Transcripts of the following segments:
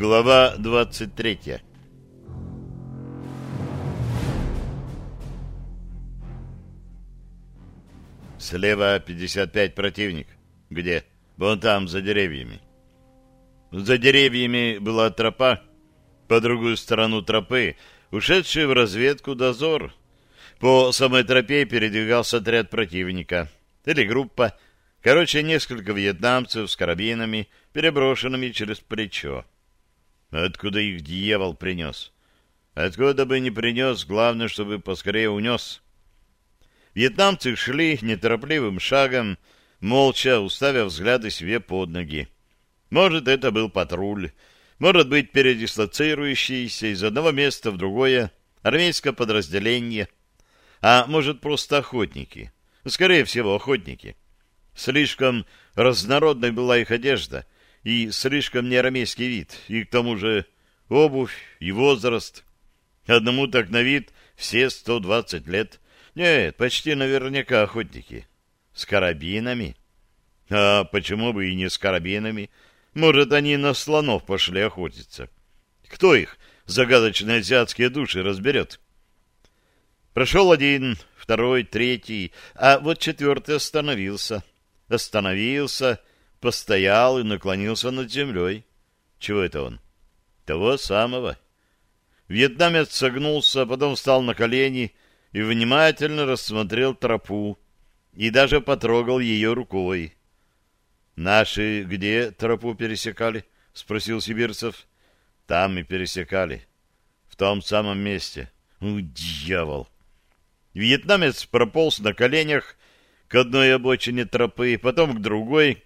Глава 23 Слева 55 противник. Где? Вон там, за деревьями. За деревьями была тропа, по другую сторону тропы, ушедший в разведку дозор. По самой тропе передвигался отряд противника. Или группа. Короче, несколько вьетнамцев с карабинами, переброшенными через плечо. Откуда их дьявол принес? Откуда бы не принес, главное, чтобы поскорее унес. Вьетнамцы шли неторопливым шагом, молча уставив взгляды себе под ноги. Может, это был патруль, может быть, передислоцирующийся из одного места в другое армейское подразделение, а может, просто охотники. Скорее всего, охотники. Слишком разнородной была их одежда и слишком неармейский вид, и к тому же обувь и возраст. Одному так на вид все 120 лет. Нет, почти наверняка охотники. С карабинами. А почему бы и не с карабинами? Может, они на слонов пошли охотиться. Кто их, загадочные азиатские души, разберет? Прошел один, второй, третий, а вот четвертый остановился. Остановился, постоял и наклонился над землей. Чего это он? Того самого. Вьетнамец согнулся, потом встал на колени и внимательно рассмотрел тропу и даже потрогал ее рукой. «Наши где тропу пересекали?» — спросил Сибирцев. «Там и пересекали. В том самом месте. У, дьявол!» Вьетнамец прополз на коленях к одной обочине тропы, потом к другой,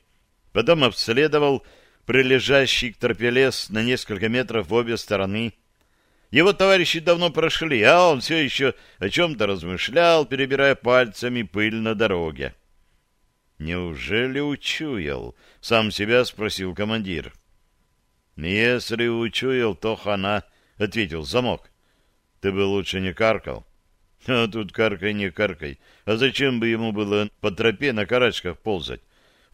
потом обследовал прилежащий к тропе лес на несколько метров в обе стороны. Его товарищи давно прошли, а он все еще о чем-то размышлял, перебирая пальцами пыль на дороге. «Неужели учуял?» — сам себя спросил командир. «Если учуял, то хана», — ответил замок. «Ты бы лучше не каркал». «А тут каркай, не каркай. А зачем бы ему было по тропе на карачках ползать?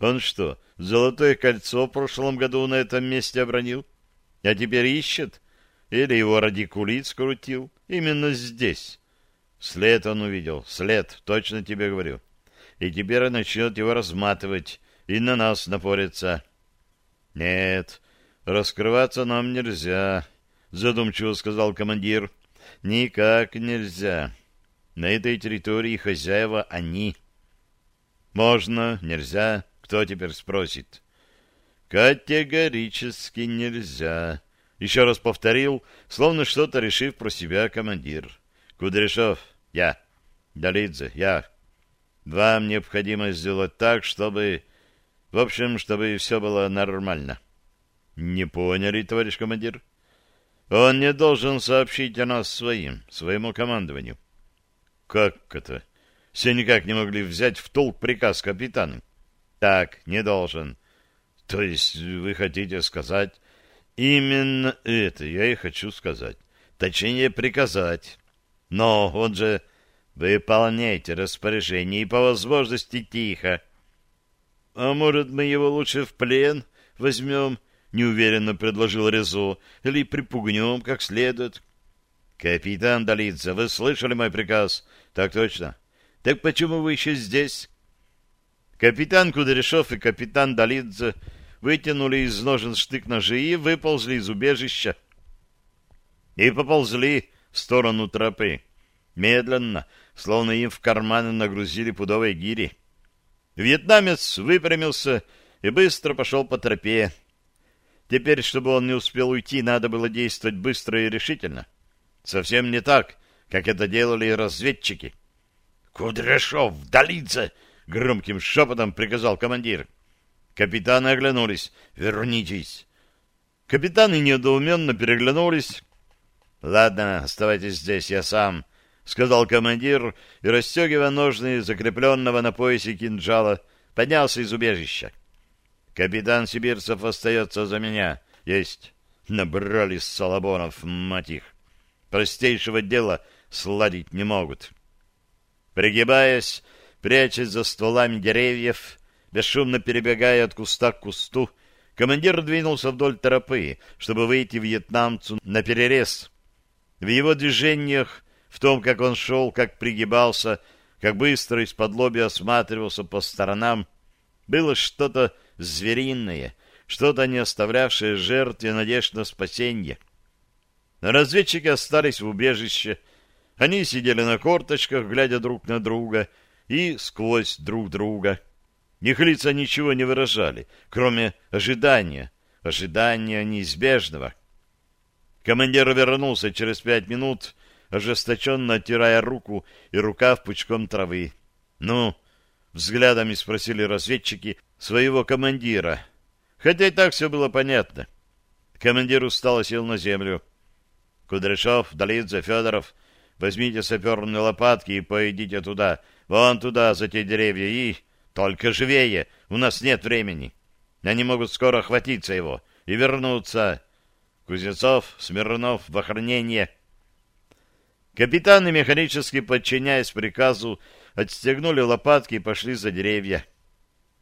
Он что, золотое кольцо в прошлом году на этом месте обронил? А теперь ищет? Или его радикулит скрутил? Именно здесь». След он увидел. След, точно тебе говорю и теперь начнет его разматывать и на нас напориться. — Нет, раскрываться нам нельзя, — задумчиво сказал командир. — Никак нельзя. На этой территории хозяева они. — Можно, нельзя, кто теперь спросит? — Категорически нельзя. Еще раз повторил, словно что-то решив про себя командир. — Кудряшов, я. Долидзе, я. Вам необходимо сделать так, чтобы... В общем, чтобы все было нормально. Не поняли, товарищ командир? Он не должен сообщить о нас своим, своему командованию. Как это? Все никак не могли взять в толк приказ капитана. Так, не должен. То есть вы хотите сказать... Именно это я и хочу сказать. Точнее, приказать. Но он же Выполняйте распоряжение и по возможности тихо. — А может, мы его лучше в плен возьмем? — неуверенно предложил Резо. — Или припугнем как следует? — Капитан Долидзе, вы слышали мой приказ? — Так точно. — Так почему вы еще здесь? Капитан Кудряшов и капитан Долидзе вытянули из ножен штык-ножи и выползли из убежища. И поползли в сторону тропы. Медленно, словно им в карманы нагрузили пудовые гири. Вьетнамец выпрямился и быстро пошел по тропе. Теперь, чтобы он не успел уйти, надо было действовать быстро и решительно. Совсем не так, как это делали разведчики. «Кудряшов, Долидзе!» — громким шепотом приказал командир. Капитаны оглянулись. «Вернитесь!» Капитаны недоуменно переглянулись. «Ладно, оставайтесь здесь, я сам», — сказал командир и, расстегивая ножны закрепленного на поясе кинжала, поднялся из убежища. «Капитан Сибирцев остается за меня. Есть. Набрались салабонов, мать их. Простейшего дела сладить не могут». Пригибаясь, прячась за стволами деревьев, бесшумно перебегая от куста к кусту, командир двинулся вдоль тропы, чтобы выйти вьетнамцу на перерез. В его движениях, в том, как он шел, как пригибался, как быстро из-под лоби осматривался по сторонам, было что-то звериное, что-то не оставлявшее жертве надежд на спасение. Разведчики остались в убежище. Они сидели на корточках, глядя друг на друга и сквозь друг друга. Их лица ничего не выражали, кроме ожидания, ожидания неизбежного. Командир вернулся через пять минут, ожесточенно оттирая руку и рукав пучком травы. «Ну?» — взглядами спросили разведчики своего командира. Хотя и так все было понятно. Командир устало сел на землю. Кудряшов, Долидзе, Федоров, возьмите саперные лопатки и пойдите туда, вон туда, за те деревья, и... Только живее, у нас нет времени. Они могут скоро охватиться его и вернуться. Кузнецов, Смирнов в охранение. Капитаны, механически подчиняясь приказу, отстегнули лопатки и пошли за деревья.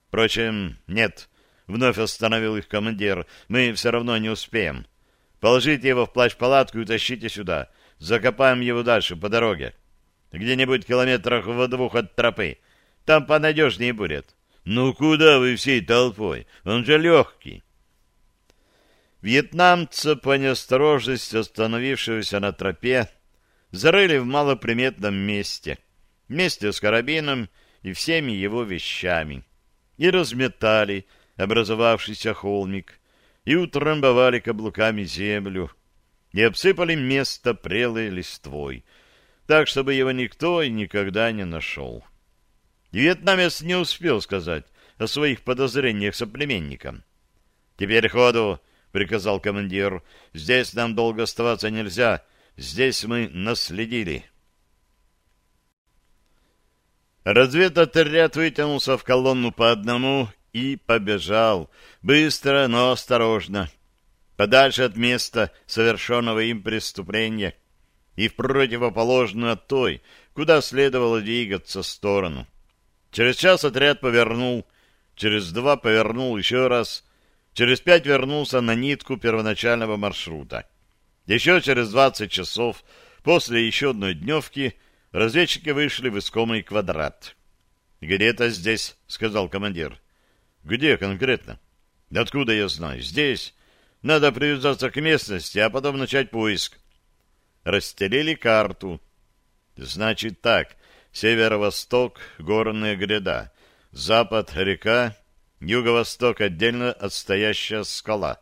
Впрочем, нет, вновь остановил их командир, мы все равно не успеем. Положите его в плащ-палатку и утащите сюда. Закопаем его дальше, по дороге. Где-нибудь километрах в двух от тропы. Там понадежнее будет. Ну куда вы всей толпой? Он же легкий. Вьетнамца по неосторожности остановившегося на тропе зарыли в малоприметном месте, вместе с карабином и всеми его вещами, и разметали образовавшийся холмик, и утрамбовали каблуками землю, и обсыпали место прелой листвой, так, чтобы его никто и никогда не нашел. Вьетнамец не успел сказать о своих подозрениях соплеменникам. «Теперь ходу!» — приказал командир. «Здесь нам долго оставаться нельзя. Здесь мы наследили». Разведотряд вытянулся в колонну по одному и побежал, быстро, но осторожно, подальше от места совершенного им преступления и в противоположную от той, куда следовало двигаться сторону. Через час отряд повернул, через два повернул еще раз, через пять вернулся на нитку первоначального маршрута. Еще через двадцать часов после еще одной дневки разведчики вышли в искомый квадрат. «Где-то здесь», — сказал командир. Где конкретно? Откуда я знаю? Здесь. Надо привязаться к местности, а потом начать поиск. Расстелили карту. Значит так. Северо-восток — горная гряда. Запад — река. Юго-восток — отдельно отстоящая скала.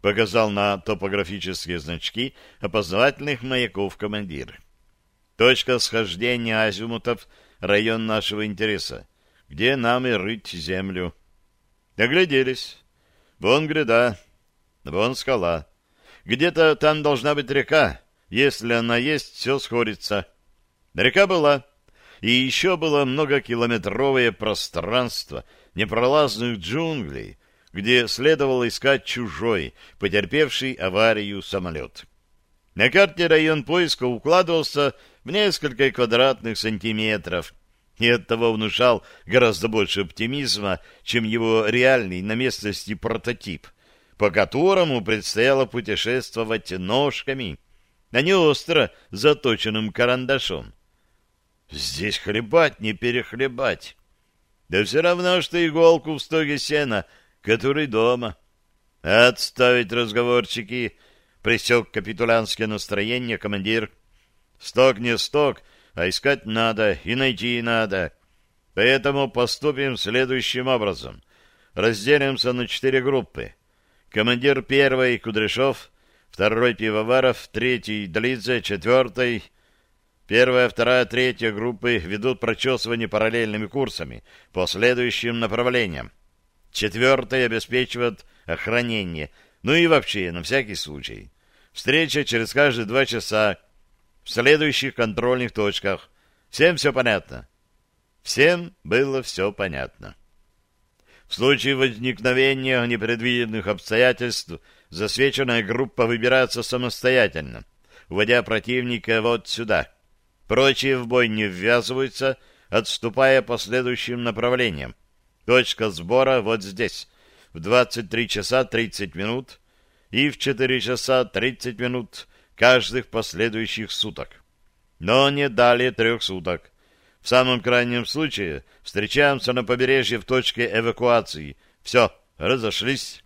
Показал на топографические значки опознавательных маяков командир. Точка схождения азимутов — район нашего интереса, где нам и рыть землю. Огляделись. Вон гряда, вон скала. Где-то там должна быть река. Если она есть, все сходится. Река была. И еще было многокилометровое пространство непролазных джунглей, где следовало искать чужой, потерпевший аварию самолет. На карте район поиска укладывался в несколько квадратных сантиметров — и оттого внушал гораздо больше оптимизма, чем его реальный на местности прототип, по которому предстояло путешествовать ножками, а не остро заточенным карандашом. Здесь хлебать не перехлебать. Да все равно, что иголку в стоге сена, который дома. Отставить разговорчики, пресек капитулянское настроение командир. Сток не сток — а искать надо и найти надо. Поэтому поступим следующим образом. Разделимся на четыре группы. Командир первой — Кудряшов, второй — Пивоваров, третий — Длидзе, четвертый — Первая, вторая, третья группы ведут прочесывание параллельными курсами по следующим направлениям. Четвертая обеспечивает охранение, ну и вообще, на всякий случай. Встреча через каждые два часа в следующих контрольных точках. Всем все понятно? Всем было все понятно. В случае возникновения непредвиденных обстоятельств засвеченная группа выбирается самостоятельно, уводя противника вот сюда. Прочие в бой не ввязываются, отступая по следующим направлениям. Точка сбора вот здесь. в 23 часа 30 минут и в 4 часа 30 минут каждых последующих суток. Но не далее трех суток. В самом крайнем случае встречаемся на побережье в точке эвакуации. Все, разошлись.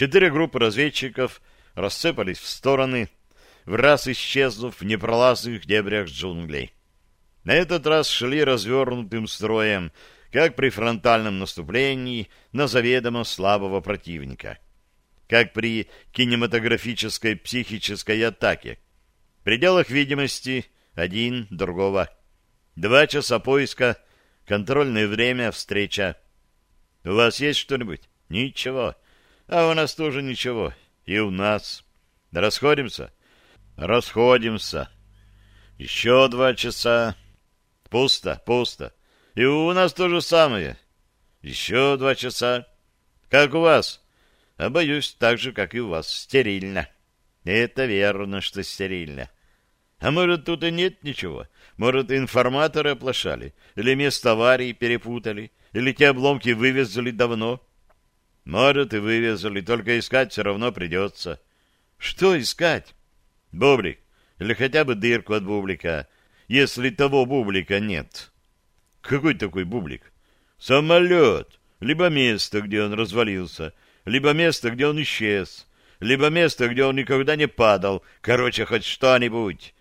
Четыре группы разведчиков рассыпались в стороны, в раз исчезнув в непролазных дебрях джунглей. На этот раз шли развернутым строем, как при фронтальном наступлении на заведомо слабого противника, как при кинематографической психической атаке. В пределах видимости один другого. Два часа поиска, контрольное время, встреча. У вас есть что-нибудь? Ничего. А у нас тоже ничего. И у нас. Расходимся? Расходимся. Еще два часа. Пусто, пусто. И у нас то же самое. Еще два часа. Как у вас? А боюсь, так же, как и у вас. Стерильно. Это верно, что стерильно. А может, тут и нет ничего? Может, информаторы оплошали? Или место аварии перепутали? Или те обломки вывезли давно? Может, и вывезли, только искать все равно придется. Что искать? Бублик. Или хотя бы дырку от бублика, если того бублика нет. Какой такой бублик? Самолет. Либо место, где он развалился, либо место, где он исчез, либо место, где он никогда не падал. Короче, хоть что-нибудь,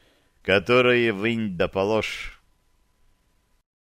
которое вынь да положь.